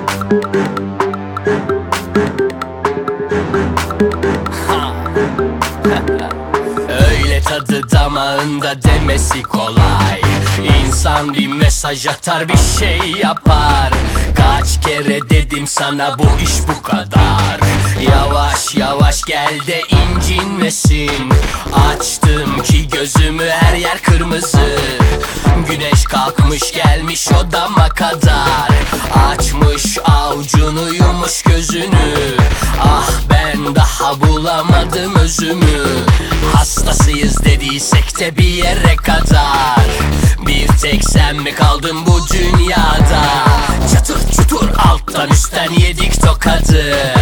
Öyle tadı damağında demesi kolay. İnsan bir mesaj atar bir şey yapar. Kaç kere dedim sana bu iş bu kadar? Yavaş yavaş gel de incinmesin. Açtım ki gözümü her yer kırmızı. Güneş kalkmış gelmiş odama kadar. Açmış avucunu yumuş gözünü. Ah ben daha bulamadım özümü. Hastasıyız dediysek de bir yere kadar. Bir tek sen mi kaldın bu dünyada? Çatır çutur alttan üstten yedik tokadı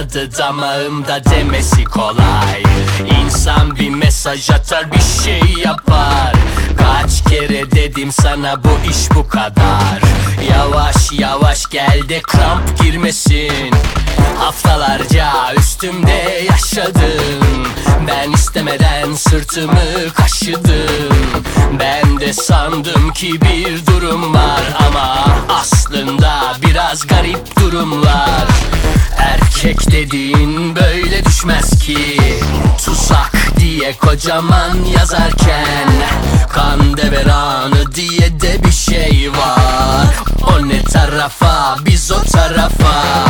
tadı damağımda demesi kolay. İnsan bir mesaj atar bir şey yapar. Kaç kere dedim sana bu iş bu kadar? Yavaş yavaş gel de kramp girmesin. Haftalarca üstümde yaşadım. Ben istemeden sırtımı kaşıdım. Ben de sandım ki bir durum var Ama aslında biraz garip durumlar. Erkek dediğin böyle düşmez ki. Tuzak diye kocaman yazarken Kan deveranı diye de bir şey var. O ne tarafa biz o tarafa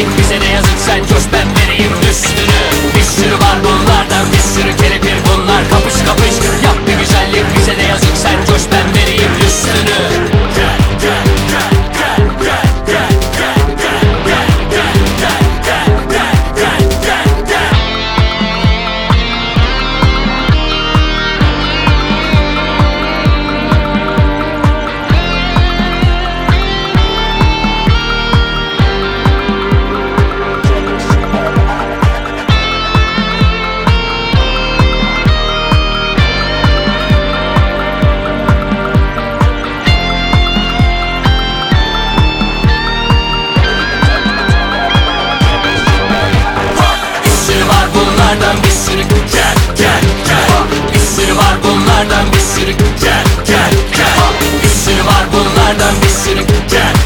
Increasing as inside your spam bunlardan bir sürü gel gel gel. Bir sürü var bunlardan bir sürü gel gel gel. Bir sürü var bunlardan bir sürü gel